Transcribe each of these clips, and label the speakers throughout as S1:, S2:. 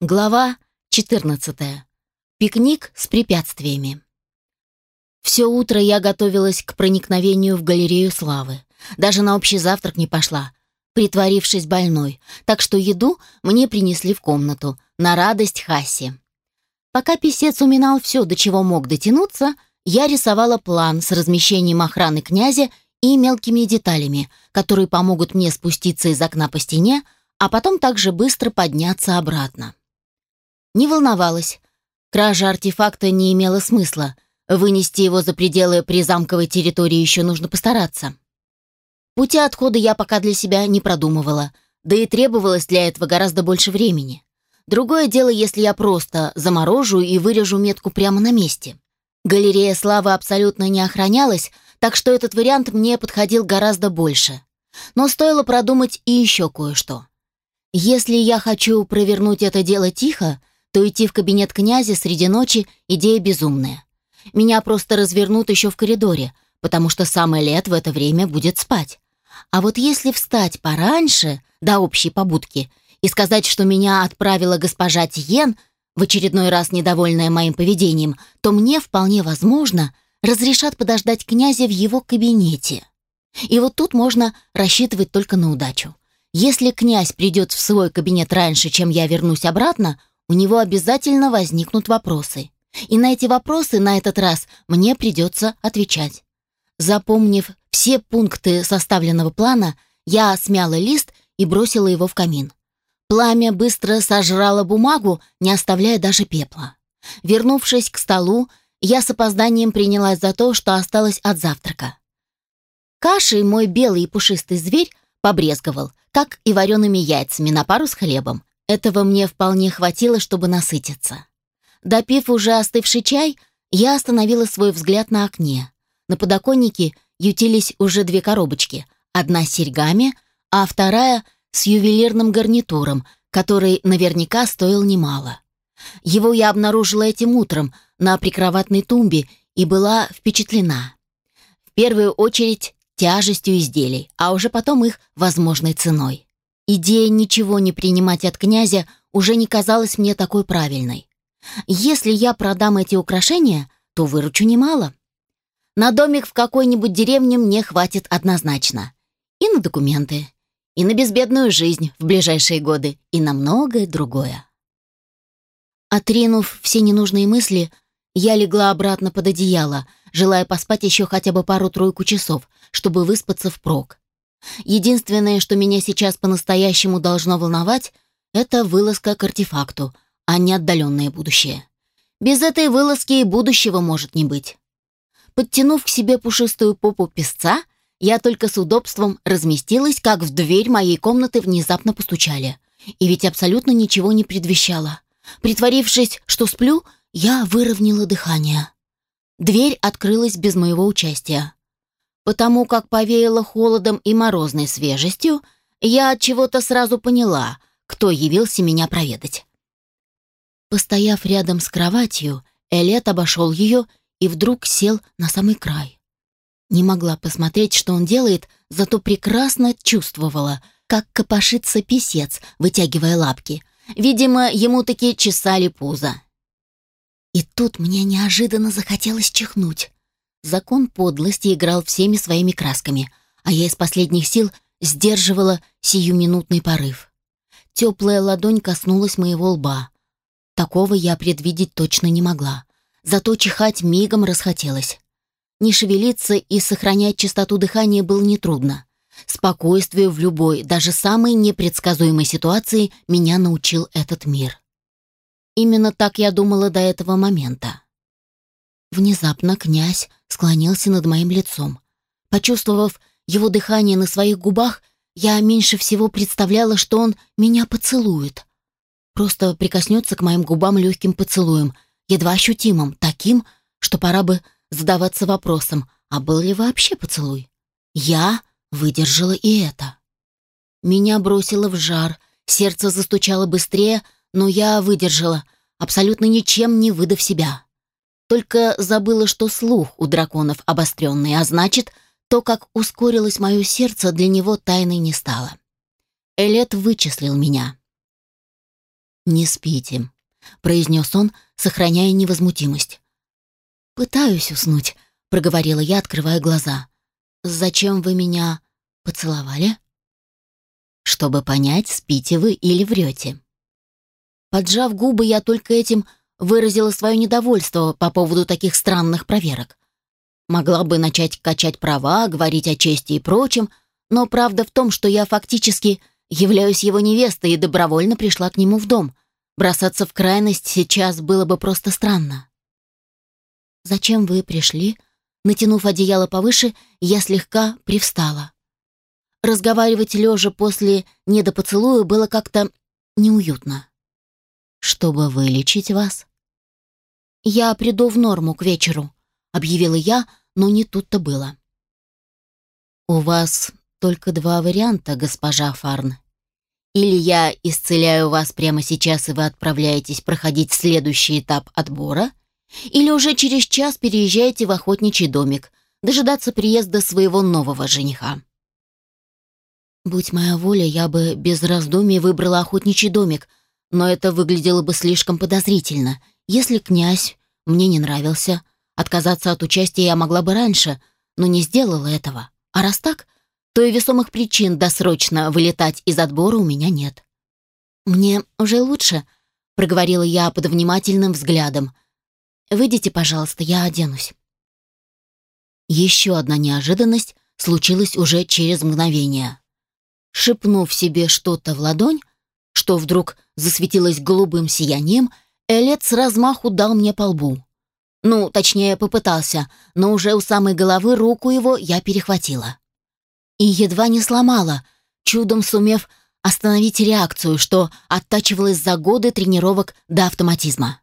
S1: Глава 14. Пикник с препятствиями. Все утро я готовилась к проникновению в галерею славы. Даже на общий завтрак не пошла, притворившись больной, так что еду мне принесли в комнату, на радость Хаси. Пока писец уминал все, до чего мог дотянуться, я рисовала план с размещением охраны князя и мелкими деталями, которые помогут мне спуститься из окна по стене, а потом также быстро подняться обратно. Не волновалась. Кража артефакта не имела смысла. Вынести его за пределы призамковой территории еще нужно постараться. Пути отхода я пока для себя не продумывала, да и требовалось для этого гораздо больше времени. Другое дело, если я просто заморожу и вырежу метку прямо на месте. Галерея славы абсолютно не охранялась, так что этот вариант мне подходил гораздо больше. Но стоило продумать и еще кое-что. Если я хочу провернуть это дело тихо, то идти в кабинет князя среди ночи – идея безумная. Меня просто развернут еще в коридоре, потому что сам Элет в это время будет спать. А вот если встать пораньше, до общей побудки, и сказать, что меня отправила госпожа Тиен, в очередной раз недовольная моим поведением, то мне вполне возможно разрешат подождать князя в его кабинете. И вот тут можно рассчитывать только на удачу. Если князь придет в свой кабинет раньше, чем я вернусь обратно, у него обязательно возникнут вопросы. И на эти вопросы на этот раз мне придется отвечать. Запомнив все пункты составленного плана, я смяла лист и бросила его в камин. Пламя быстро сожрало бумагу, не оставляя даже пепла. Вернувшись к столу, я с опозданием принялась за то, что осталось от завтрака. Кашей мой белый и пушистый зверь побрезговал, как и вареными яйцами на пару с хлебом, этого мне вполне хватило, чтобы насытиться. Допив уже остывший чай, я остановила свой взгляд на окне. На подоконнике ютились уже две коробочки, одна с серьгами, а вторая с ювелирным гарнитуром, который наверняка стоил немало. Его я обнаружила этим утром на прикроватной тумбе и была впечатлена. В первую очередь тяжестью изделий, а уже потом их возможной ценой. Идея ничего не принимать от князя уже не казалась мне такой правильной. Если я продам эти украшения, то выручу немало. На домик в какой-нибудь деревне мне хватит однозначно. И на документы, и на безбедную жизнь в ближайшие годы, и на многое другое. Отринув все ненужные мысли, я легла обратно под одеяло, желая поспать еще хотя бы пару-тройку часов, чтобы выспаться впрок. Единственное, что меня сейчас по-настоящему должно волновать, это вылазка к артефакту, а не отдаленное будущее. Без этой вылазки и будущего может не быть. Подтянув к себе пушистую попу песца, я только с удобством разместилась, как в дверь моей комнаты внезапно постучали. И ведь абсолютно ничего не предвещало. Притворившись, что сплю, я выровняла дыхание. Дверь открылась без моего участия. Потому как повеяло холодом и морозной свежестью, я от чего-то сразу поняла, кто явился меня проведать. Постояв рядом с кроватью, Элет обошел ее и вдруг сел на самый край. Не могла посмотреть, что он делает, зато прекрасно чувствовала, как копошится писец, вытягивая лапки. Видимо, ему таки чесали пузо. И тут мне неожиданно захотелось чихнуть. Закон подлости играл всеми своими красками, а я из последних сил сдерживала сиюминутный порыв. Теплая ладонь коснулась моего лба. Такого я предвидеть точно не могла. Зато чихать мигом расхотелось. Не шевелиться и сохранять чистоту дыхания было нетрудно. Спокойствию в любой, даже самой непредсказуемой ситуации меня научил этот мир. Именно так я думала до этого момента. Внезапно князь склонился над моим лицом. Почувствовав его дыхание на своих губах, я меньше всего представляла, что он меня поцелует. Просто прикоснется к моим губам легким поцелуем, едва ощутимым, таким, что пора бы задаваться вопросом, а был ли вообще поцелуй? Я выдержала и это. Меня бросило в жар, сердце застучало быстрее, но я выдержала, абсолютно ничем не выдав себя. Только забыла, что слух у драконов обостренный, а значит, то, как ускорилось мое сердце, для него тайной не стало. Элет вычислил меня. «Не спите», — произнес он, сохраняя невозмутимость. «Пытаюсь уснуть», — проговорила я, открывая глаза. «Зачем вы меня поцеловали?» «Чтобы понять, спите вы или врете». Поджав губы, я только этим выразила свое недовольство по поводу таких странных проверок. Могла бы начать качать права, говорить о чести и прочем, но правда в том, что я фактически являюсь его невестой и добровольно пришла к нему в дом. Бросаться в крайность сейчас было бы просто странно. «Зачем вы пришли?» Натянув одеяло повыше, я слегка привстала. Разговаривать лежа после недопоцелуя было как-то неуютно. «Чтобы вылечить вас?» «Я приду в норму к вечеру», — объявила я, но не тут-то было. «У вас только два варианта, госпожа Фарн. Или я исцеляю вас прямо сейчас, и вы отправляетесь проходить следующий этап отбора, или уже через час переезжаете в охотничий домик, дожидаться приезда своего нового жениха. Будь моя воля, я бы без раздумий выбрала охотничий домик, но это выглядело бы слишком подозрительно. Если князь мне не нравился, отказаться от участия я могла бы раньше, но не сделала этого. А раз так, то и весомых причин досрочно вылетать из отбора у меня нет. «Мне уже лучше», — проговорила я под внимательным взглядом. «Выйдите, пожалуйста, я оденусь». Еще одна неожиданность случилась уже через мгновение. Шепнув себе что-то в ладонь, что вдруг засветилось голубым сиянием, Элет с размаху дал мне по лбу. Ну, точнее, попытался, но уже у самой головы руку его я перехватила и едва не сломала, чудом сумев остановить реакцию, что оттачивалась за годы тренировок до автоматизма.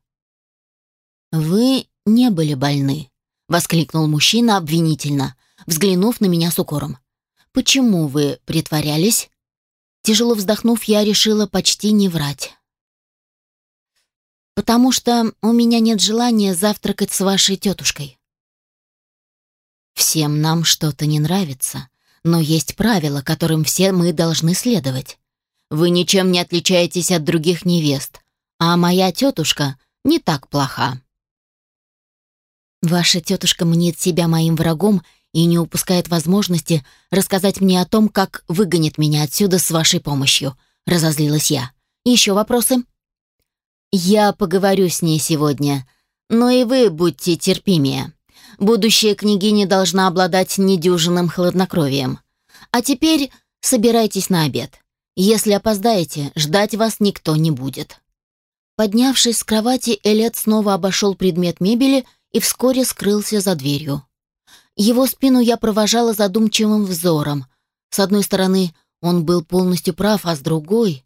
S1: «Вы не были больны», — воскликнул мужчина обвинительно, взглянув на меня с укором. «Почему вы притворялись?» Тяжело вздохнув, я решила почти не врать. «Потому что у меня нет желания завтракать с вашей тетушкой». «Всем нам что-то не нравится», но есть правила, которым все мы должны следовать. Вы ничем не отличаетесь от других невест, а моя тетушка не так плоха. Ваша тетушка мнит себя моим врагом и не упускает возможности рассказать мне о том, как выгонит меня отсюда с вашей помощью, разозлилась я. Еще вопросы? Я поговорю с ней сегодня, но и вы будьте терпимее. Будущая княгиня должна обладать недюжинным хладнокровием. А теперь собирайтесь на обед. Если опоздаете, ждать вас никто не будет». Поднявшись с кровати, Элет снова обошел предмет мебели и вскоре скрылся за дверью. Его спину я провожала задумчивым взором. С одной стороны, он был полностью прав, а с другой...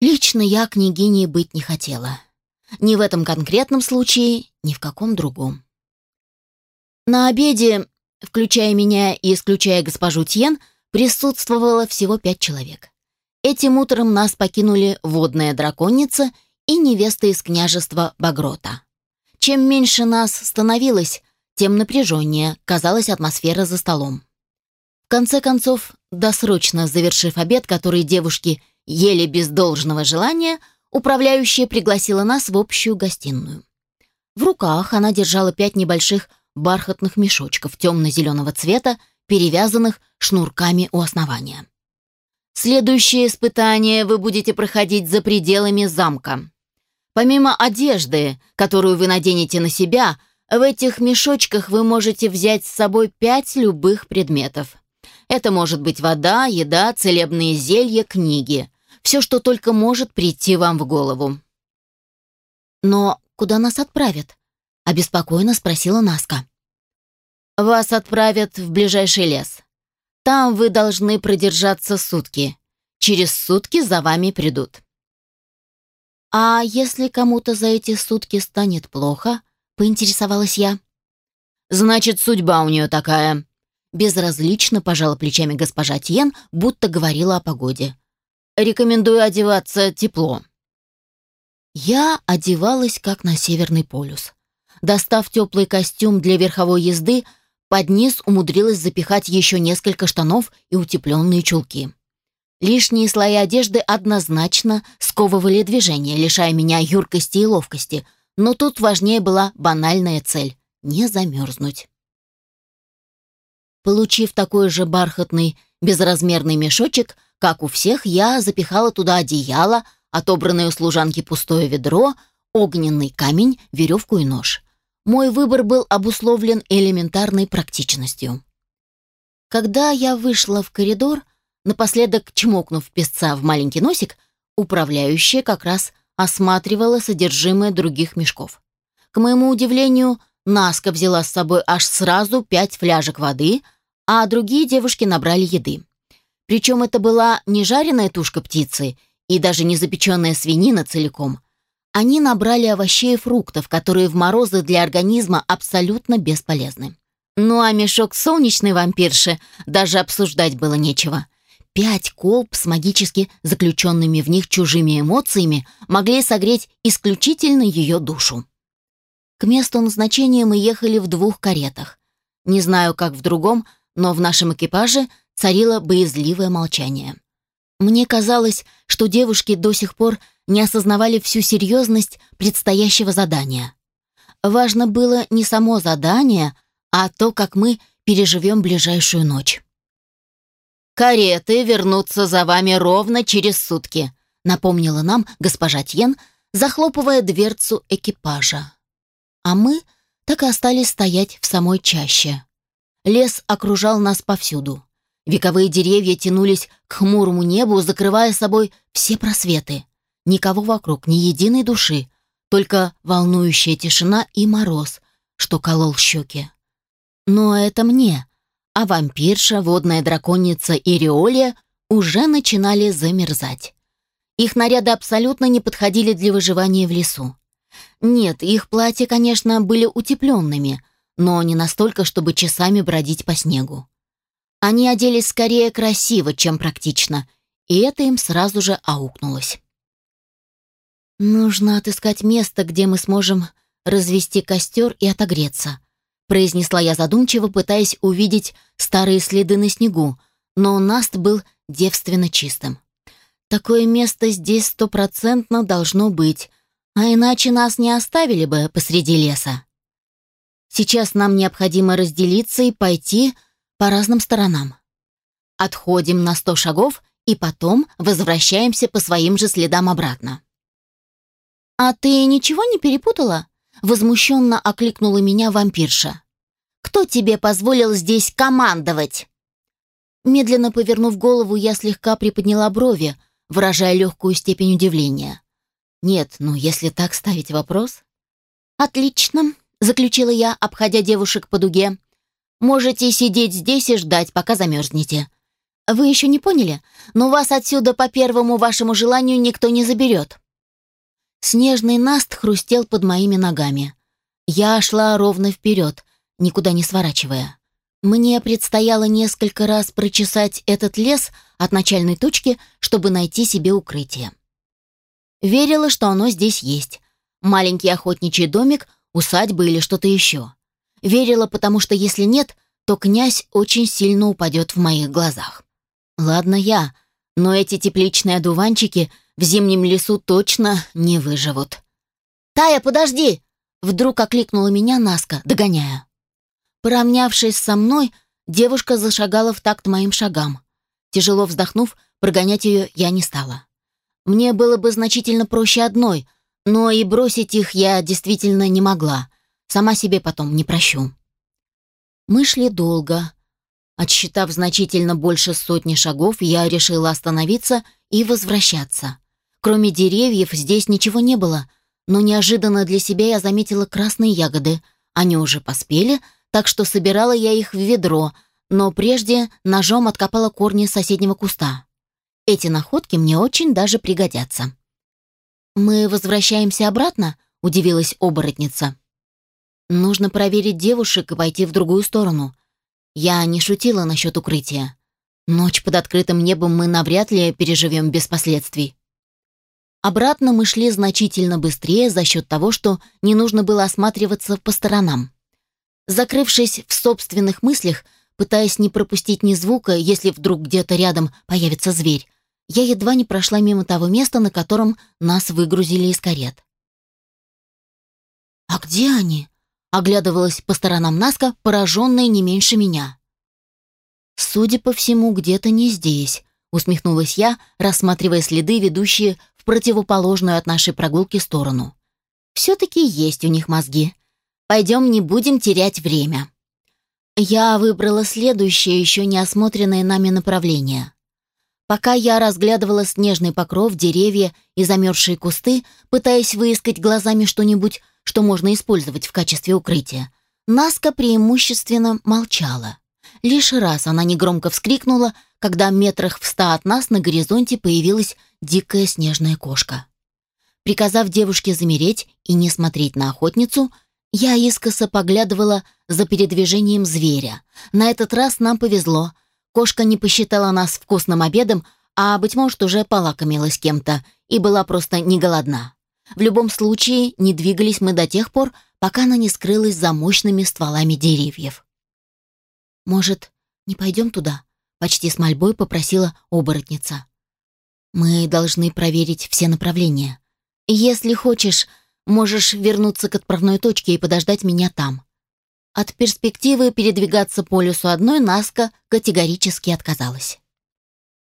S1: Лично я княгиней быть не хотела. Ни в этом конкретном случае, ни в каком другом. На обеде, включая меня и исключая госпожу Тьен, присутствовало всего пять человек. Этим утром нас покинули водная драконица и невеста из княжества Багрота. Чем меньше нас становилось, тем напряженнее казалась атмосфера за столом. В конце концов, досрочно завершив обед, который девушки ели без должного желания, Управляющая пригласила нас в общую гостиную. В руках она держала пять небольших бархатных мешочков темно-зеленого цвета, перевязанных шнурками у основания. Следующее испытание вы будете проходить за пределами замка. Помимо одежды, которую вы наденете на себя, в этих мешочках вы можете взять с собой пять любых предметов. Это может быть вода, еда, целебные зелья, книги все, что только может прийти вам в голову. «Но куда нас отправят?» — обеспокоенно спросила Наска. «Вас отправят в ближайший лес. Там вы должны продержаться сутки. Через сутки за вами придут». «А если кому-то за эти сутки станет плохо?» — поинтересовалась я. «Значит, судьба у нее такая». Безразлично пожала плечами госпожа Тьен, будто говорила о погоде. Рекомендую одеваться тепло». Я одевалась как на Северный полюс. Достав теплый костюм для верховой езды, под низ умудрилась запихать еще несколько штанов и утепленные чулки. Лишние слои одежды однозначно сковывали движение, лишая меня юркости и ловкости, но тут важнее была банальная цель — не замерзнуть. Получив такой же бархатный, безразмерный мешочек, как у всех, я запихала туда одеяло, отобранное у служанки пустое ведро, огненный камень, веревку и нож. Мой выбор был обусловлен элементарной практичностью. Когда я вышла в коридор, напоследок чмокнув песца в маленький носик, управляющая как раз осматривала содержимое других мешков. К моему удивлению, Наска взяла с собой аж сразу пять фляжек воды, а другие девушки набрали еды. Причем это была не жареная тушка птицы и даже не запеченная свинина целиком. Они набрали овощей и фруктов, которые в морозы для организма абсолютно бесполезны. Ну а мешок солнечной вампирши даже обсуждать было нечего. Пять колб с магически заключенными в них чужими эмоциями могли согреть исключительно ее душу. К месту назначения мы ехали в двух каретах. Не знаю, как в другом, но в нашем экипаже царило боязливое молчание. Мне казалось, что девушки до сих пор не осознавали всю серьезность предстоящего задания. Важно было не само задание, а то, как мы переживем ближайшую ночь. «Кареты вернутся за вами ровно через сутки», напомнила нам госпожа Тьен, захлопывая дверцу экипажа а мы так и остались стоять в самой чаще. Лес окружал нас повсюду. Вековые деревья тянулись к хмурому небу, закрывая собой все просветы. Никого вокруг, ни единой души, только волнующая тишина и мороз, что колол щеки. Но это мне, а вампирша, водная драконица и Риолия уже начинали замерзать. Их наряды абсолютно не подходили для выживания в лесу. Нет, их платья, конечно, были утепленными, но не настолько, чтобы часами бродить по снегу. Они оделись скорее красиво, чем практично, и это им сразу же аукнулось. «Нужно отыскать место, где мы сможем развести костер и отогреться», произнесла я задумчиво, пытаясь увидеть старые следы на снегу, но Наст был девственно чистым. «Такое место здесь стопроцентно должно быть, а иначе нас не оставили бы посреди леса. Сейчас нам необходимо разделиться и пойти по разным сторонам. Отходим на сто шагов и потом возвращаемся по своим же следам обратно. «А ты ничего не перепутала?» — возмущенно окликнула меня вампирша. «Кто тебе позволил здесь командовать?» Медленно повернув голову, я слегка приподняла брови, выражая легкую степень удивления. Нет, ну если так ставить вопрос... Отлично, заключила я, обходя девушек по дуге. Можете сидеть здесь и ждать, пока замерзнете. Вы еще не поняли, но вас отсюда по первому вашему желанию никто не заберет. Снежный наст хрустел под моими ногами. Я шла ровно вперед, никуда не сворачивая. Мне предстояло несколько раз прочесать этот лес от начальной точки, чтобы найти себе укрытие. Верила, что оно здесь есть. Маленький охотничий домик, усадьба или что-то еще. Верила, потому что если нет, то князь очень сильно упадет в моих глазах. Ладно я, но эти тепличные одуванчики в зимнем лесу точно не выживут. «Тая, подожди!» Вдруг окликнула меня Наска, догоняя. Поравнявшись со мной, девушка зашагала в такт моим шагам. Тяжело вздохнув, прогонять ее я не стала. Мне было бы значительно проще одной, но и бросить их я действительно не могла. Сама себе потом не прощу. Мы шли долго. Отсчитав значительно больше сотни шагов, я решила остановиться и возвращаться. Кроме деревьев здесь ничего не было, но неожиданно для себя я заметила красные ягоды. Они уже поспели, так что собирала я их в ведро, но прежде ножом откопала корни соседнего куста. Эти находки мне очень даже пригодятся. «Мы возвращаемся обратно?» — удивилась оборотница. «Нужно проверить девушек и пойти в другую сторону. Я не шутила насчет укрытия. Ночь под открытым небом мы навряд ли переживем без последствий». Обратно мы шли значительно быстрее за счет того, что не нужно было осматриваться по сторонам. Закрывшись в собственных мыслях, пытаясь не пропустить ни звука, если вдруг где-то рядом появится зверь, я едва не прошла мимо того места, на котором нас выгрузили из карет. «А где они?» — оглядывалась по сторонам Наска, пораженная не меньше меня. «Судя по всему, где-то не здесь», — усмехнулась я, рассматривая следы, ведущие в противоположную от нашей прогулки сторону. «Все-таки есть у них мозги. Пойдем, не будем терять время». Я выбрала следующее, еще не осмотренное нами направление. Пока я разглядывала снежный покров, деревья и замерзшие кусты, пытаясь выискать глазами что-нибудь, что можно использовать в качестве укрытия, Наска преимущественно молчала. Лишь раз она негромко вскрикнула, когда метрах в ста от нас на горизонте появилась дикая снежная кошка. Приказав девушке замереть и не смотреть на охотницу, я искоса поглядывала за передвижением зверя. На этот раз нам повезло. Кошка не посчитала нас вкусным обедом, а, быть может, уже полакомилась кем-то и была просто не голодна. В любом случае, не двигались мы до тех пор, пока она не скрылась за мощными стволами деревьев. «Может, не пойдем туда?» — почти с мольбой попросила оборотница. «Мы должны проверить все направления. Если хочешь, можешь вернуться к отправной точке и подождать меня там». От перспективы передвигаться по лесу одной Наска категорически отказалась.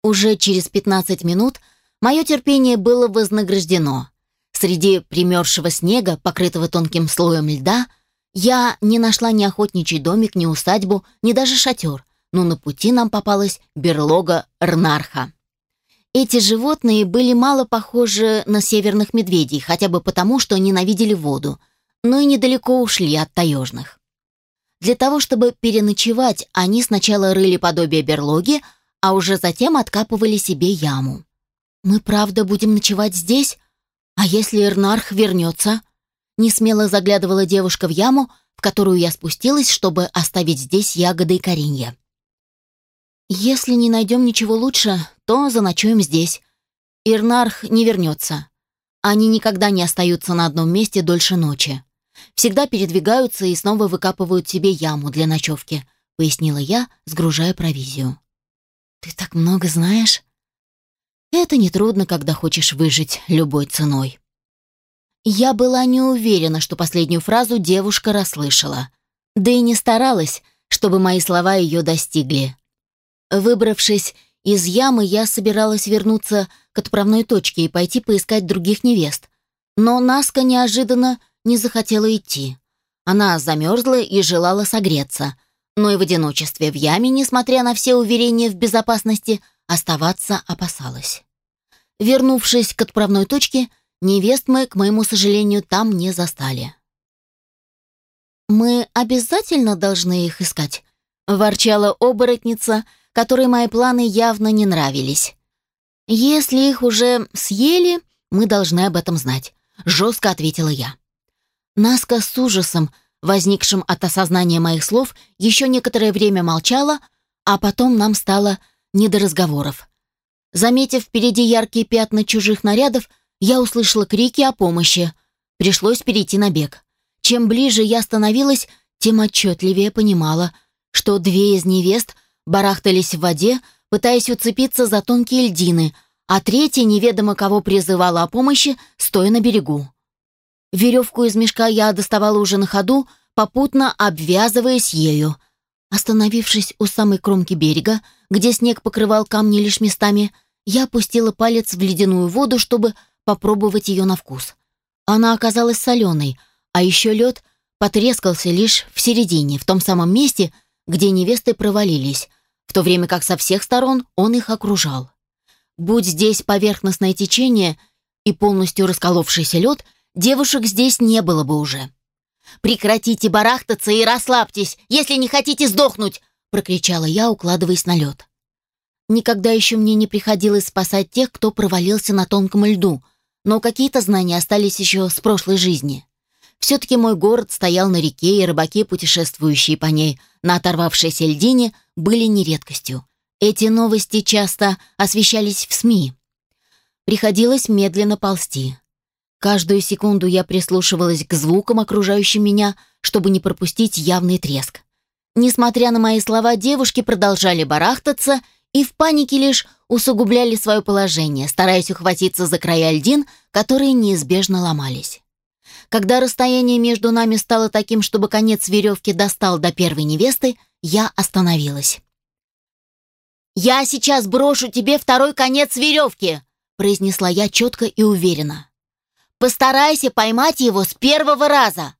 S1: Уже через 15 минут мое терпение было вознаграждено. Среди примерзшего снега, покрытого тонким слоем льда, я не нашла ни охотничий домик, ни усадьбу, ни даже шатер, но на пути нам попалась берлога Рнарха. Эти животные были мало похожи на северных медведей, хотя бы потому, что ненавидели воду, но и недалеко ушли от таежных. Для того, чтобы переночевать, они сначала рыли подобие берлоги, а уже затем откапывали себе яму. «Мы правда будем ночевать здесь? А если Эрнарх вернется?» Несмело заглядывала девушка в яму, в которую я спустилась, чтобы оставить здесь ягоды и коренья. «Если не найдем ничего лучше, то заночуем здесь. Ирнарх не вернется. Они никогда не остаются на одном месте дольше ночи всегда передвигаются и снова выкапывают себе яму для ночевки», — пояснила я, сгружая провизию. «Ты так много знаешь?» «Это нетрудно, когда хочешь выжить любой ценой». Я была не уверена, что последнюю фразу девушка расслышала. Да и не старалась, чтобы мои слова ее достигли. Выбравшись из ямы, я собиралась вернуться к отправной точке и пойти поискать других невест. Но Наска неожиданно не захотела идти. Она замерзла и желала согреться, но и в одиночестве в яме, несмотря на все уверения в безопасности, оставаться опасалась. Вернувшись к отправной точке, невест мы, к моему сожалению, там не застали. «Мы обязательно должны их искать», — ворчала оборотница, которой мои планы явно не нравились. «Если их уже съели, мы должны об этом знать», — жестко ответила я. Наска с ужасом, возникшим от осознания моих слов, еще некоторое время молчала, а потом нам стало не до разговоров. Заметив впереди яркие пятна чужих нарядов, я услышала крики о помощи. Пришлось перейти на бег. Чем ближе я становилась, тем отчетливее понимала, что две из невест барахтались в воде, пытаясь уцепиться за тонкие льдины, а третья неведомо кого призывала о помощи, стоя на берегу. Веревку из мешка я доставала уже на ходу, попутно обвязываясь ею. Остановившись у самой кромки берега, где снег покрывал камни лишь местами, я опустила палец в ледяную воду, чтобы попробовать ее на вкус. Она оказалась соленой, а еще лед потрескался лишь в середине, в том самом месте, где невесты провалились, в то время как со всех сторон он их окружал. Будь здесь поверхностное течение и полностью расколовшийся лед — девушек здесь не было бы уже. «Прекратите барахтаться и расслабьтесь, если не хотите сдохнуть!» — прокричала я, укладываясь на лед. Никогда еще мне не приходилось спасать тех, кто провалился на тонком льду, но какие-то знания остались еще с прошлой жизни. Все-таки мой город стоял на реке, и рыбаки, путешествующие по ней на оторвавшейся льдине, были не редкостью. Эти новости часто освещались в СМИ. Приходилось медленно ползти. Каждую секунду я прислушивалась к звукам, окружающим меня, чтобы не пропустить явный треск. Несмотря на мои слова, девушки продолжали барахтаться и в панике лишь усугубляли свое положение, стараясь ухватиться за края льдин, которые неизбежно ломались. Когда расстояние между нами стало таким, чтобы конец веревки достал до первой невесты, я остановилась. «Я сейчас брошу тебе второй конец веревки!» произнесла я четко и уверенно. «Постарайся поймать его с первого раза.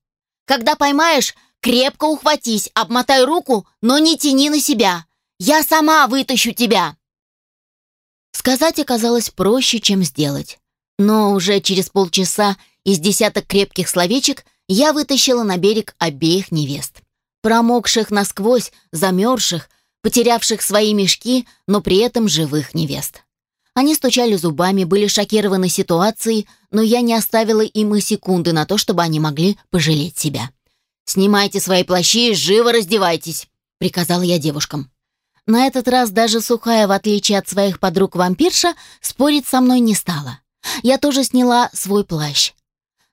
S1: Когда поймаешь, крепко ухватись, обмотай руку, но не тяни на себя. Я сама вытащу тебя!» Сказать оказалось проще, чем сделать. Но уже через полчаса из десяток крепких словечек я вытащила на берег обеих невест. Промокших насквозь, замерзших, потерявших свои мешки, но при этом живых невест. Они стучали зубами, были шокированы ситуацией, но я не оставила им и секунды на то, чтобы они могли пожалеть себя. «Снимайте свои плащи и живо раздевайтесь», — приказала я девушкам. На этот раз даже сухая, в отличие от своих подруг-вампирша, спорить со мной не стала. Я тоже сняла свой плащ.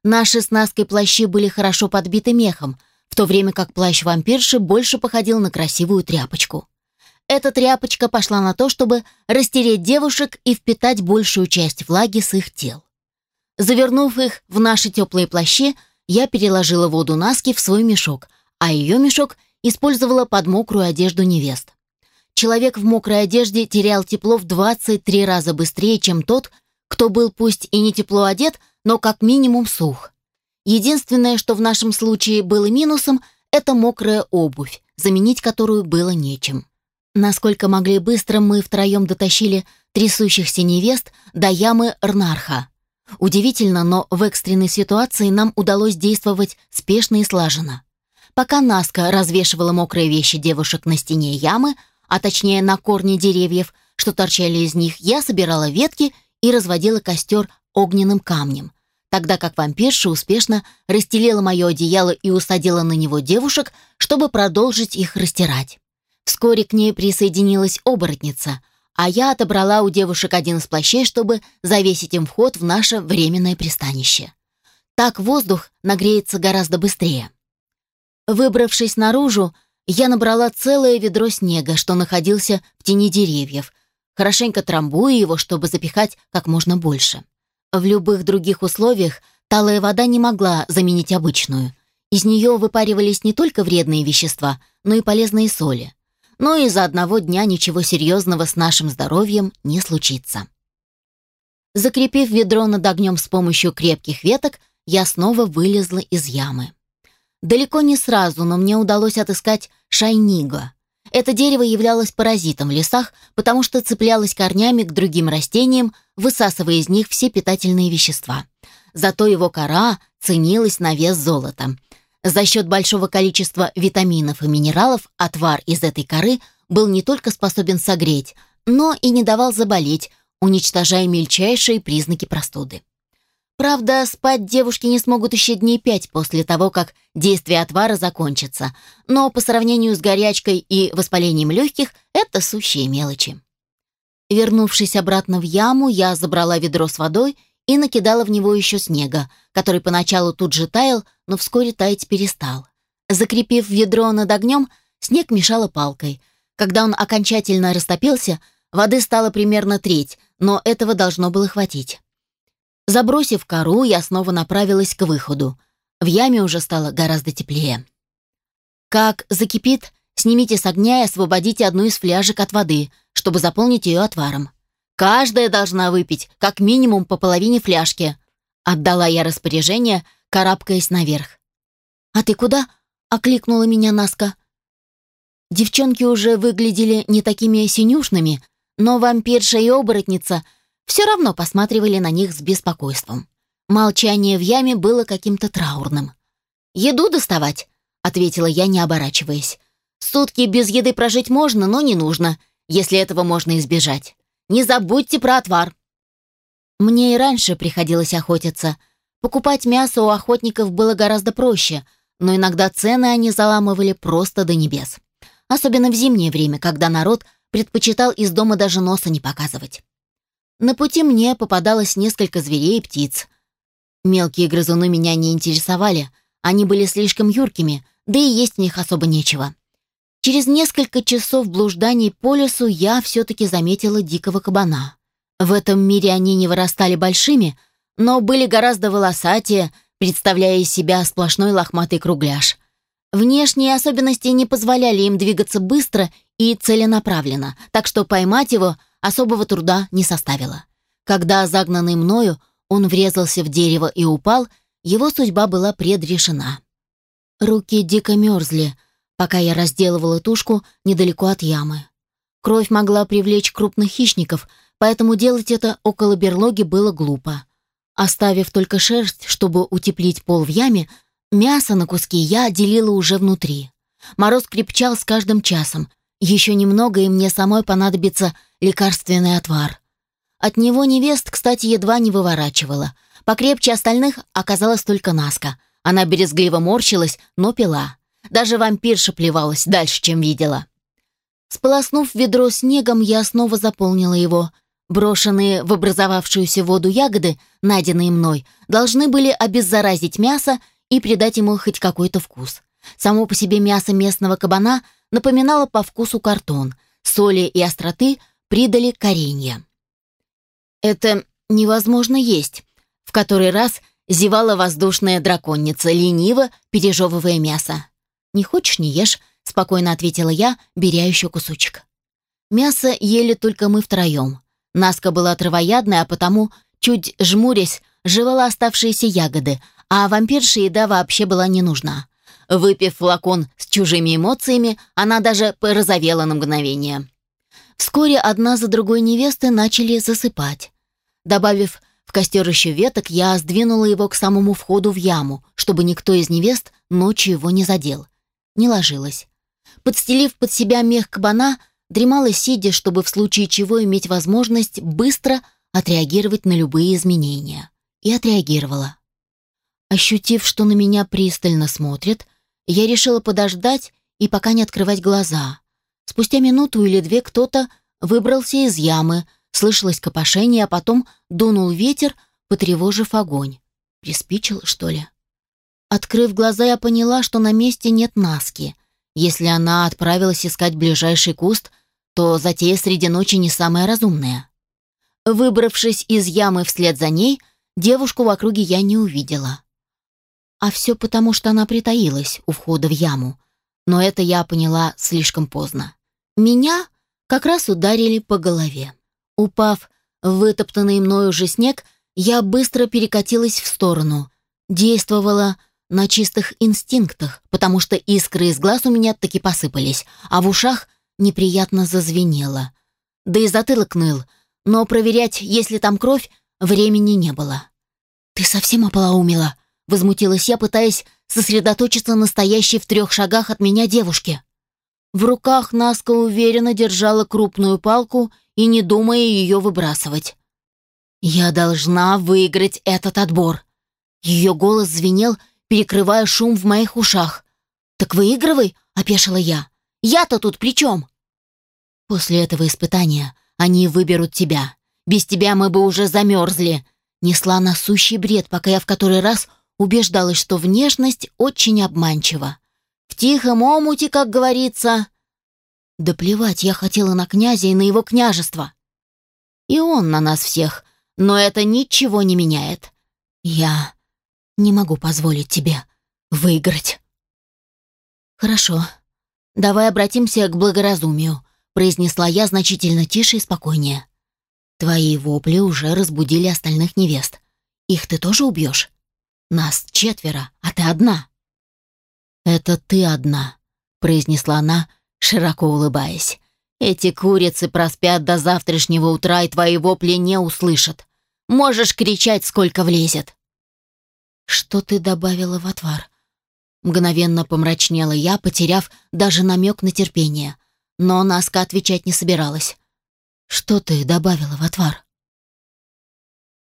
S1: Наши с Наской плащи были хорошо подбиты мехом, в то время как плащ вампирши больше походил на красивую тряпочку. Эта тряпочка пошла на то, чтобы растереть девушек и впитать большую часть влаги с их тел. Завернув их в наши теплые плащи, я переложила воду Наски в свой мешок, а ее мешок использовала под мокрую одежду невест. Человек в мокрой одежде терял тепло в 23 раза быстрее, чем тот, кто был пусть и не тепло одет, но как минимум сух. Единственное, что в нашем случае было минусом, это мокрая обувь, заменить которую было нечем. Насколько могли быстро мы втроем дотащили трясущихся невест до ямы Рнарха. Удивительно, но в экстренной ситуации нам удалось действовать спешно и слаженно. Пока Наска развешивала мокрые вещи девушек на стене ямы, а точнее на корне деревьев, что торчали из них, я собирала ветки и разводила костер огненным камнем, тогда как вампирша успешно расстелила мое одеяло и усадила на него девушек, чтобы продолжить их растирать. Вскоре к ней присоединилась оборотница, а я отобрала у девушек один из плащей, чтобы завесить им вход в наше временное пристанище. Так воздух нагреется гораздо быстрее. Выбравшись наружу, я набрала целое ведро снега, что находился в тени деревьев, хорошенько трамбуя его, чтобы запихать как можно больше. В любых других условиях талая вода не могла заменить обычную. Из нее выпаривались не только вредные вещества, но и полезные соли но из-за одного дня ничего серьезного с нашим здоровьем не случится. Закрепив ведро над огнем с помощью крепких веток, я снова вылезла из ямы. Далеко не сразу, но мне удалось отыскать шайнига. Это дерево являлось паразитом в лесах, потому что цеплялось корнями к другим растениям, высасывая из них все питательные вещества. Зато его кора ценилась на вес золота. За счет большого количества витаминов и минералов отвар из этой коры был не только способен согреть, но и не давал заболеть, уничтожая мельчайшие признаки простуды. Правда, спать девушки не смогут еще дней пять после того, как действие отвара закончится, но по сравнению с горячкой и воспалением легких это сущие мелочи. Вернувшись обратно в яму, я забрала ведро с водой и накидала в него еще снега, который поначалу тут же таял, но вскоре таять перестал. Закрепив ведро над огнем, снег мешала палкой. Когда он окончательно растопился, воды стало примерно треть, но этого должно было хватить. Забросив кору, я снова направилась к выходу. В яме уже стало гораздо теплее. Как закипит, снимите с огня и освободите одну из фляжек от воды, чтобы заполнить ее отваром. Каждая должна выпить как минимум по половине фляжки. Отдала я распоряжение, карабкаясь наверх. «А ты куда?» — окликнула меня Наска. Девчонки уже выглядели не такими синюшными, но вампирша и оборотница все равно посматривали на них с беспокойством. Молчание в яме было каким-то траурным. «Еду доставать», — ответила я, не оборачиваясь. «Сутки без еды прожить можно, но не нужно, если этого можно избежать. Не забудьте про отвар». Мне и раньше приходилось охотиться. Покупать мясо у охотников было гораздо проще, но иногда цены они заламывали просто до небес. Особенно в зимнее время, когда народ предпочитал из дома даже носа не показывать. На пути мне попадалось несколько зверей и птиц. Мелкие грызуны меня не интересовали, они были слишком юркими, да и есть в них особо нечего. Через несколько часов блужданий по лесу я все-таки заметила дикого кабана. В этом мире они не вырастали большими, но были гораздо волосатее, представляя из себя сплошной лохматый кругляш. Внешние особенности не позволяли им двигаться быстро и целенаправленно, так что поймать его особого труда не составило. Когда, загнанный мною, он врезался в дерево и упал, его судьба была предрешена. Руки дико мерзли, пока я разделывала тушку недалеко от ямы. Кровь могла привлечь крупных хищников, поэтому делать это около берлоги было глупо. Оставив только шерсть, чтобы утеплить пол в яме, мясо на куски я делила уже внутри. Мороз крепчал с каждым часом. Еще немного, и мне самой понадобится лекарственный отвар. От него невест, кстати, едва не выворачивала. Покрепче остальных оказалась только Наска. Она березгливо морщилась, но пила. Даже вампирша плевалась дальше, чем видела. Сполоснув ведро снегом, я снова заполнила его. Брошенные в образовавшуюся воду ягоды, найденные мной, должны были обеззаразить мясо и придать ему хоть какой-то вкус. Само по себе мясо местного кабана напоминало по вкусу картон. Соли и остроты придали коренья. Это невозможно есть. В который раз зевала воздушная драконница, лениво пережевывая мясо. «Не хочешь, не ешь», — спокойно ответила я, беря еще кусочек. Мясо ели только мы втроем. Наска была травоядная, а потому, чуть жмурясь, жевала оставшиеся ягоды, а вампирша еда вообще была не нужна. Выпив флакон с чужими эмоциями, она даже порозовела на мгновение. Вскоре одна за другой невесты начали засыпать. Добавив в костер еще веток, я сдвинула его к самому входу в яму, чтобы никто из невест ночью его не задел. Не ложилась. Подстелив под себя мех кабана, дремала сидя, чтобы в случае чего иметь возможность быстро отреагировать на любые изменения. И отреагировала. Ощутив, что на меня пристально смотрят, я решила подождать и пока не открывать глаза. Спустя минуту или две кто-то выбрался из ямы, слышалось копошение, а потом дунул ветер, потревожив огонь. Приспичил, что ли? Открыв глаза, я поняла, что на месте нет Наски. Если она отправилась искать ближайший куст, то затея среди ночи не самая разумная. Выбравшись из ямы вслед за ней, девушку в округе я не увидела. А все потому, что она притаилась у входа в яму. Но это я поняла слишком поздно. Меня как раз ударили по голове. Упав в вытоптанный мною же снег, я быстро перекатилась в сторону. Действовала на чистых инстинктах, потому что искры из глаз у меня таки посыпались, а в ушах неприятно зазвенело. Да и затылок ныл, но проверять, есть ли там кровь, времени не было. «Ты совсем ополоумела?» — возмутилась я, пытаясь сосредоточиться на стоящей в трех шагах от меня девушке. В руках Наска уверенно держала крупную палку и не думая ее выбрасывать. «Я должна выиграть этот отбор!» Ее голос звенел, перекрывая шум в моих ушах. «Так выигрывай!» — опешила я. «Я-то тут при чем?» «После этого испытания они выберут тебя. Без тебя мы бы уже замерзли!» Несла насущий бред, пока я в который раз убеждалась, что внешность очень обманчива. В тихом омуте, как говорится. Да плевать я хотела на князя и на его княжество. И он на нас всех, но это ничего не меняет. Я не могу позволить тебе выиграть. Хорошо, давай обратимся к благоразумию, произнесла я значительно тише и спокойнее. Твои вопли уже разбудили остальных невест. Их ты тоже убьешь? Нас четверо, а ты одна. «Это ты одна», — произнесла она, широко улыбаясь. «Эти курицы проспят до завтрашнего утра и твои вопли не услышат. Можешь кричать, сколько влезет». «Что ты добавила в отвар?» Мгновенно помрачнела я, потеряв даже намек на терпение. Но Наска отвечать не собиралась. «Что ты добавила в отвар?»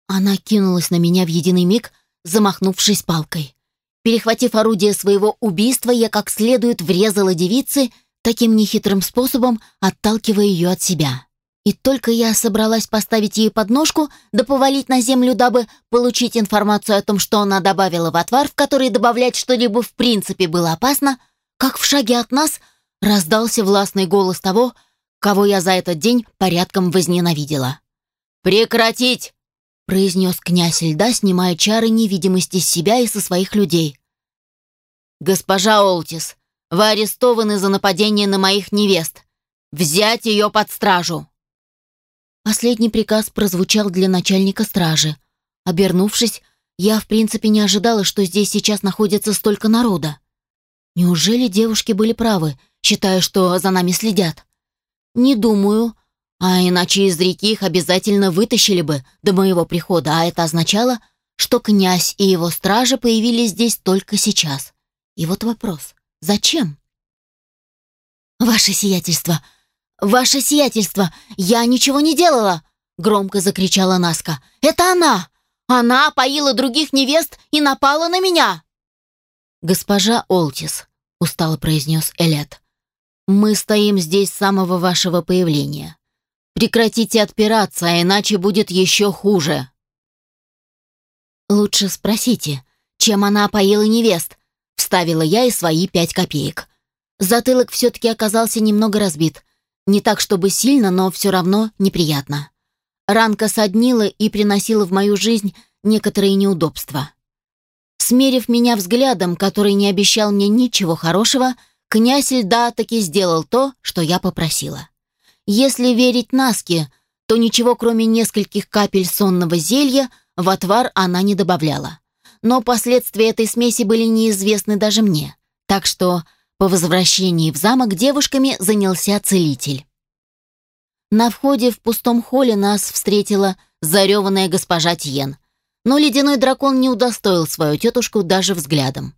S1: Она кинулась на меня в единый миг, замахнувшись палкой. Перехватив орудие своего убийства, я как следует врезала девице, таким нехитрым способом отталкивая ее от себя. И только я собралась поставить ей подножку, да повалить на землю, дабы получить информацию о том, что она добавила в отвар, в который добавлять что-либо в принципе было опасно, как в шаге от нас Раздался властный голос того, кого я за этот день порядком возненавидела. «Прекратить!» — произнес князь льда, снимая чары невидимости с себя и со своих людей. «Госпожа Олтис, вы арестованы за нападение на моих невест. Взять ее под стражу!» Последний приказ прозвучал для начальника стражи. Обернувшись, я в принципе не ожидала, что здесь сейчас находится столько народа. Неужели девушки были правы, считая, что за нами следят? Не думаю, а иначе из реки их обязательно вытащили бы до моего прихода, а это означало, что князь и его стражи появились здесь только сейчас. И вот вопрос, зачем? «Ваше сиятельство! Ваше сиятельство! Я ничего не делала!» Громко закричала Наска. «Это она! Она поила других невест и напала на меня!» «Госпожа Олтис», — устало произнес Элет, «мы стоим здесь с самого вашего появления. Прекратите отпираться, а иначе будет еще хуже». «Лучше спросите, чем она поила невест?» — вставила я и свои пять копеек. Затылок все-таки оказался немного разбит. Не так, чтобы сильно, но все равно неприятно. Ранка соднила и приносила в мою жизнь некоторые неудобства. Смерив меня взглядом, который не обещал мне ничего хорошего, князь льда таки сделал то, что я попросила. Если верить Наске, то ничего кроме нескольких капель сонного зелья в отвар она не добавляла. Но последствия этой смеси были неизвестны даже мне. Так что по возвращении в замок девушками занялся целитель. На входе в пустом холле нас встретила зареванная госпожа Тьен. Но ледяной дракон не удостоил свою тетушку даже взглядом.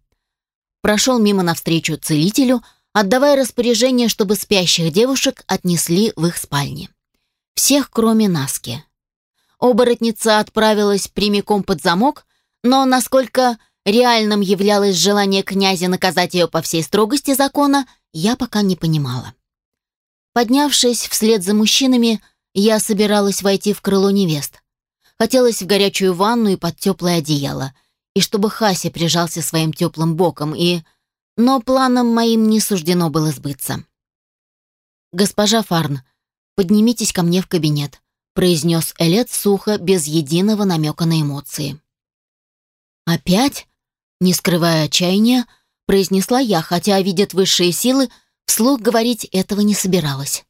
S1: Прошел мимо навстречу целителю, отдавая распоряжение, чтобы спящих девушек отнесли в их спальни. Всех, кроме Наски. Оборотница отправилась прямиком под замок, но насколько реальным являлось желание князя наказать ее по всей строгости закона, я пока не понимала. Поднявшись вслед за мужчинами, я собиралась войти в крыло невест. Хотелось в горячую ванну и под теплое одеяло, и чтобы Хася прижался своим теплым боком, и... Но планам моим не суждено было сбыться. «Госпожа Фарн, поднимитесь ко мне в кабинет», произнес Элет сухо, без единого намека на эмоции. «Опять?» Не скрывая отчаяния, произнесла я, хотя, видят высшие силы, Вслух говорить этого не собиралась.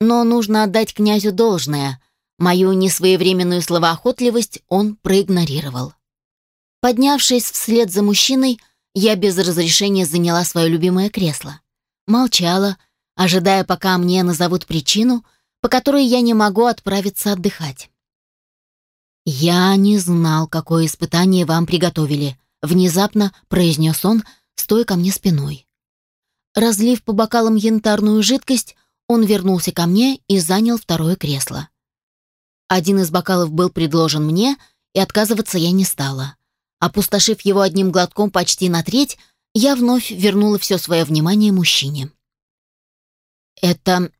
S1: Но нужно отдать князю должное. Мою несвоевременную словоохотливость он проигнорировал. Поднявшись вслед за мужчиной, я без разрешения заняла свое любимое кресло. Молчала, ожидая, пока мне назовут причину, по которой я не могу отправиться отдыхать. «Я не знал, какое испытание вам приготовили», — внезапно произнес он, стоя ко мне спиной. Разлив по бокалам янтарную жидкость, он вернулся ко мне и занял второе кресло. Один из бокалов был предложен мне, и отказываться я не стала. Опустошив его одним глотком почти на треть, я вновь вернула все свое внимание мужчине. Это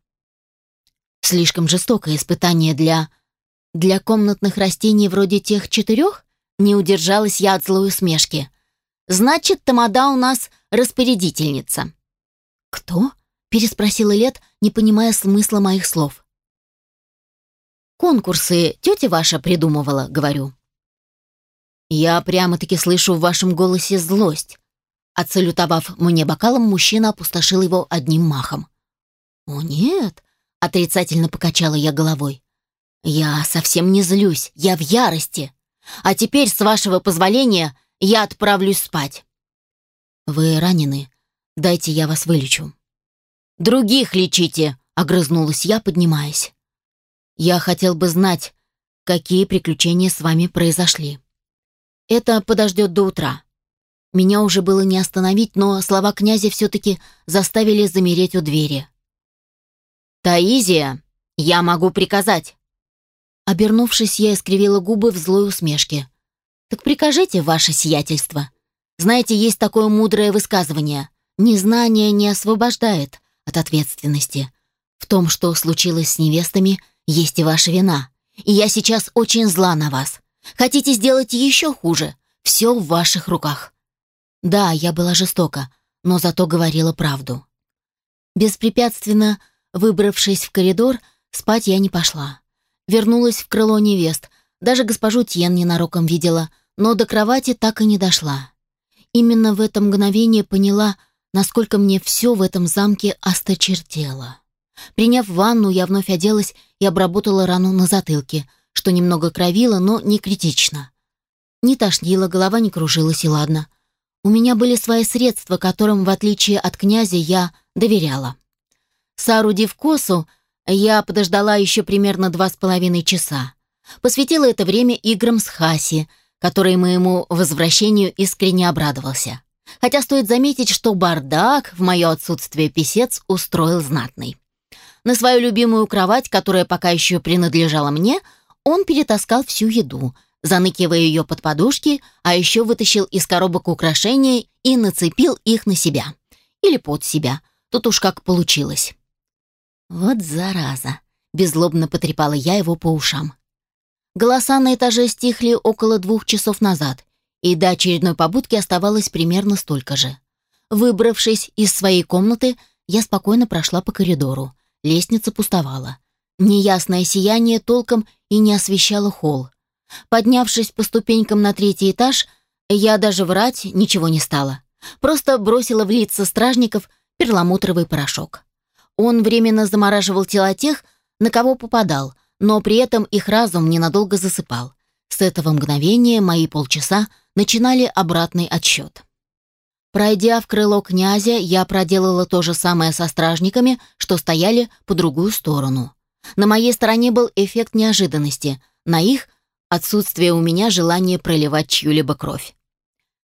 S1: слишком жестокое испытание для... для комнатных растений вроде тех четырех? Не удержалась я от злой усмешки. Значит, тамада у нас распорядительница. «Кто?» — переспросила Лет, не понимая смысла моих слов. «Конкурсы тетя ваша придумывала», — говорю. «Я прямо-таки слышу в вашем голосе злость». Отсалютовав мне бокалом, мужчина опустошил его одним махом. «О, нет!» — отрицательно покачала я головой. «Я совсем не злюсь, я в ярости. А теперь, с вашего позволения, я отправлюсь спать». «Вы ранены?» Дайте я вас вылечу». «Других лечите», — огрызнулась я, поднимаясь. «Я хотел бы знать, какие приключения с вами произошли. Это подождет до утра». Меня уже было не остановить, но слова князя все-таки заставили замереть у двери. «Таизия, я могу приказать». Обернувшись, я искривила губы в злой усмешке. «Так прикажите, ваше сиятельство. Знаете, есть такое мудрое высказывание. Незнание не освобождает от ответственности. В том, что случилось с невестами, есть и ваша вина. И я сейчас очень зла на вас. Хотите сделать еще хуже? Все в ваших руках. Да, я была жестока, но зато говорила правду. Беспрепятственно выбравшись в коридор, спать я не пошла. Вернулась в крыло невест, даже госпожу Тьен ненароком видела, но до кровати так и не дошла. Именно в это мгновение поняла, насколько мне все в этом замке осточертело. Приняв ванну, я вновь оделась и обработала рану на затылке, что немного кровило, но не критично. Не тошнило, голова не кружилась, и ладно. У меня были свои средства, которым, в отличие от князя, я доверяла. Соорудив косу, я подождала еще примерно два с половиной часа. Посвятила это время играм с Хаси, который моему возвращению искренне обрадовался. Хотя стоит заметить, что бардак в мое отсутствие писец устроил знатный. На свою любимую кровать, которая пока еще принадлежала мне, он перетаскал всю еду, заныкивая ее под подушки, а еще вытащил из коробок украшения и нацепил их на себя. Или под себя. Тут уж как получилось. Вот зараза. Беззлобно потрепала я его по ушам. Голоса на этаже стихли около двух часов назад, и до очередной побудки оставалось примерно столько же. Выбравшись из своей комнаты, я спокойно прошла по коридору. Лестница пустовала. Неясное сияние толком и не освещало холл. Поднявшись по ступенькам на третий этаж, я даже врать ничего не стала. Просто бросила в лица стражников перламутровый порошок. Он временно замораживал тела тех, на кого попадал, но при этом их разум ненадолго засыпал. С этого мгновения мои полчаса начинали обратный отсчет. Пройдя в крыло князя, я проделала то же самое со стражниками, что стояли по другую сторону. На моей стороне был эффект неожиданности, на их — отсутствие у меня желания проливать чью-либо кровь.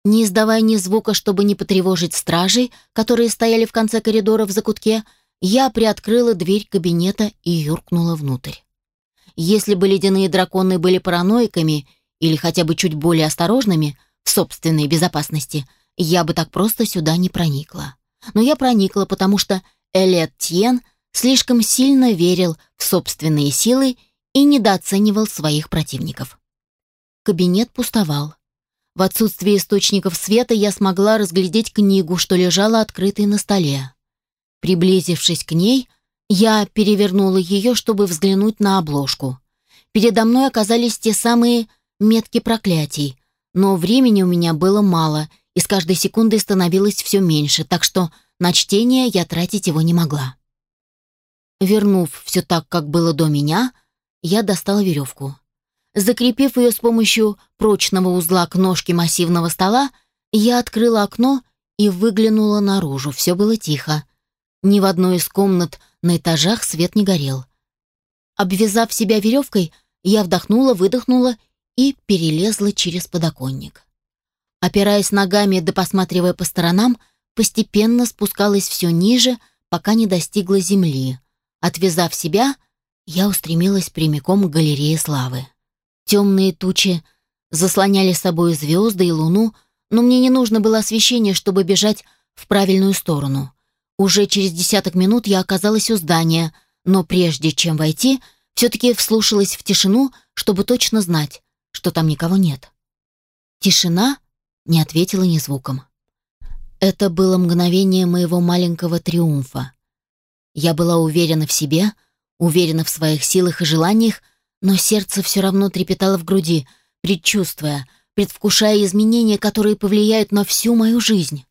S1: Не издавая ни звука, чтобы не потревожить стражей, которые стояли в конце коридора в закутке, я приоткрыла дверь кабинета и юркнула внутрь. Если бы ледяные драконы были параноиками или хотя бы чуть более осторожными в собственной безопасности, я бы так просто сюда не проникла. Но я проникла, потому что Элет Тьен слишком сильно верил в собственные силы и недооценивал своих противников. Кабинет пустовал. В отсутствие источников света я смогла разглядеть книгу, что лежала открытой на столе. Приблизившись к ней, я перевернула ее, чтобы взглянуть на обложку. Передо мной оказались те самые метки проклятий, но времени у меня было мало, и с каждой секундой становилось все меньше, так что на чтение я тратить его не могла. Вернув все так, как было до меня, я достала веревку. Закрепив ее с помощью прочного узла к ножке массивного стола, я открыла окно и выглянула наружу. Все было тихо. Ни в одной из комнат на этажах свет не горел. Обвязав себя веревкой, я вдохнула, выдохнула и перелезла через подоконник. Опираясь ногами да посматривая по сторонам, постепенно спускалась все ниже, пока не достигла земли. Отвязав себя, я устремилась прямиком к галерее славы. Темные тучи заслоняли собой звезды и луну, но мне не нужно было освещения, чтобы бежать в правильную сторону. Уже через десяток минут я оказалась у здания, но прежде чем войти, все-таки вслушалась в тишину, чтобы точно знать, что там никого нет. Тишина не ответила ни звуком. Это было мгновение моего маленького триумфа. Я была уверена в себе, уверена в своих силах и желаниях, но сердце все равно трепетало в груди, предчувствуя, предвкушая изменения, которые повлияют на всю мою жизнь.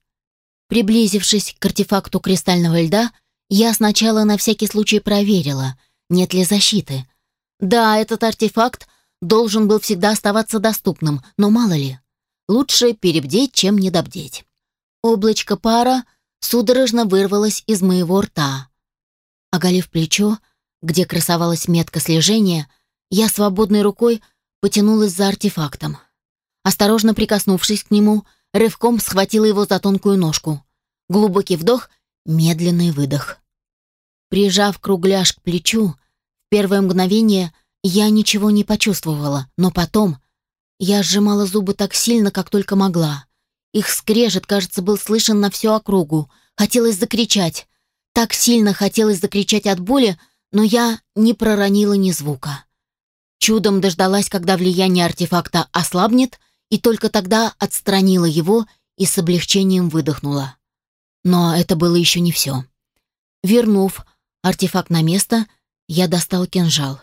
S1: Приблизившись к артефакту кристального льда, я сначала на всякий случай проверила, нет ли защиты. Да, этот артефакт должен был всегда оставаться доступным, но мало ли. Лучше перебдеть, чем недобдеть. Облачко пара судорожно вырвалось из моего рта. Оголив плечо, где красовалась метка слежения, я свободной рукой потянулась за артефактом. Осторожно прикоснувшись к нему, рывком схватила его за тонкую ножку. Глубокий вдох, медленный выдох. Прижав кругляш к плечу, в первое мгновение я ничего не почувствовала, но потом я сжимала зубы так сильно, как только могла. Их скрежет, кажется, был слышен на всю округу. Хотелось закричать. Так сильно хотелось закричать от боли, но я не проронила ни звука. Чудом дождалась, когда влияние артефакта ослабнет, и только тогда отстранила его и с облегчением выдохнула. Но это было еще не все. Вернув артефакт на место, я достал кинжал.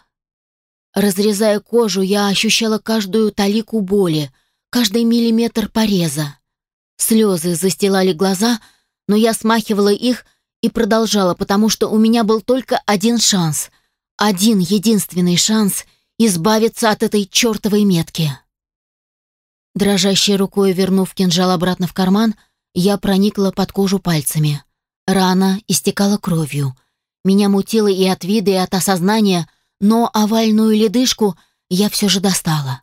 S1: Разрезая кожу, я ощущала каждую талику боли, каждый миллиметр пореза. Слезы застилали глаза, но я смахивала их и продолжала, потому что у меня был только один шанс, один единственный шанс избавиться от этой чертовой метки. Дрожащей рукой вернув кинжал обратно в карман, я проникла под кожу пальцами. Рана истекала кровью. Меня мутило и от вида, и от осознания, но овальную ледышку я все же достала.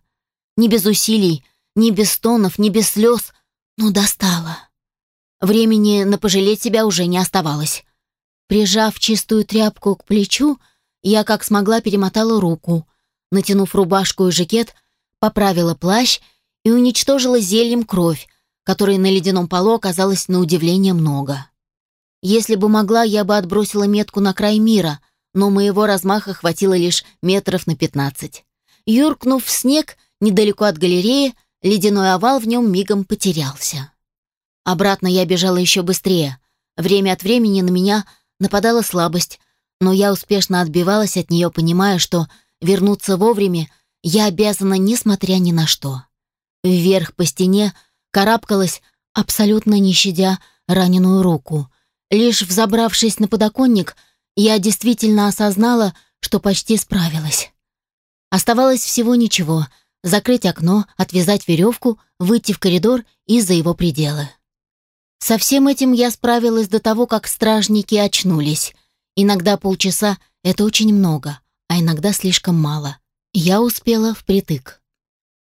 S1: Не без усилий, не без стонов, не без слез, но достала. Времени на пожалеть себя уже не оставалось. Прижав чистую тряпку к плечу, я как смогла перемотала руку. Натянув рубашку и жакет, поправила плащ и уничтожила зельем кровь, которой на ледяном полу оказалось на удивление много. Если бы могла, я бы отбросила метку на край мира, но моего размаха хватило лишь метров на пятнадцать. Юркнув в снег недалеко от галереи, ледяной овал в нем мигом потерялся. Обратно я бежала еще быстрее. Время от времени на меня нападала слабость, но я успешно отбивалась от нее, понимая, что вернуться вовремя я обязана, несмотря ни на что. Вверх по стене карабкалась, абсолютно не щадя раненую руку. Лишь взобравшись на подоконник, я действительно осознала, что почти справилась. Оставалось всего ничего — закрыть окно, отвязать веревку, выйти в коридор и за его пределы. Со всем этим я справилась до того, как стражники очнулись. Иногда полчаса — это очень много, а иногда слишком мало. Я успела впритык.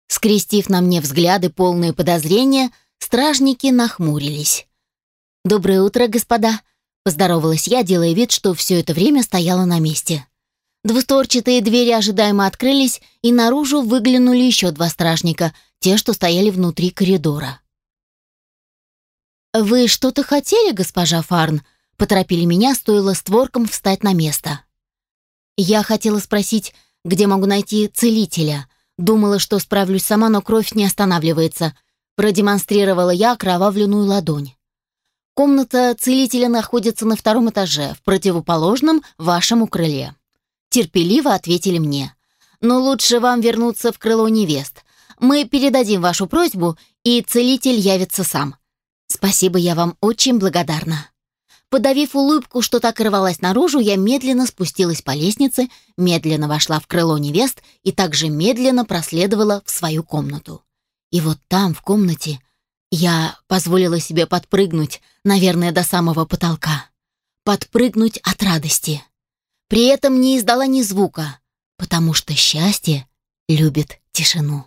S1: Скрестив на мне взгляды, полные подозрения, стражники нахмурились. «Доброе утро, господа!» — поздоровалась я, делая вид, что все это время стояла на месте. Двусторчатые двери ожидаемо открылись, и наружу выглянули еще два стражника, те, что стояли внутри коридора. «Вы что-то хотели, госпожа Фарн?» — поторопили меня, стоило створкам встать на место. Я хотела спросить, где могу найти целителя. Думала, что справлюсь сама, но кровь не останавливается. Продемонстрировала я окровавленную ладонь. Комната целителя находится на втором этаже, в противоположном вашему крыле. Терпеливо ответили мне. Но лучше вам вернуться в крыло невест. Мы передадим вашу просьбу, и целитель явится сам. Спасибо, я вам очень благодарна. Подавив улыбку, что так рвалась наружу, я медленно спустилась по лестнице, медленно вошла в крыло невест и также медленно проследовала в свою комнату. И вот там, в комнате, я позволила себе подпрыгнуть, наверное, до самого потолка. Подпрыгнуть от радости. При этом не издала ни звука, потому что счастье любит тишину.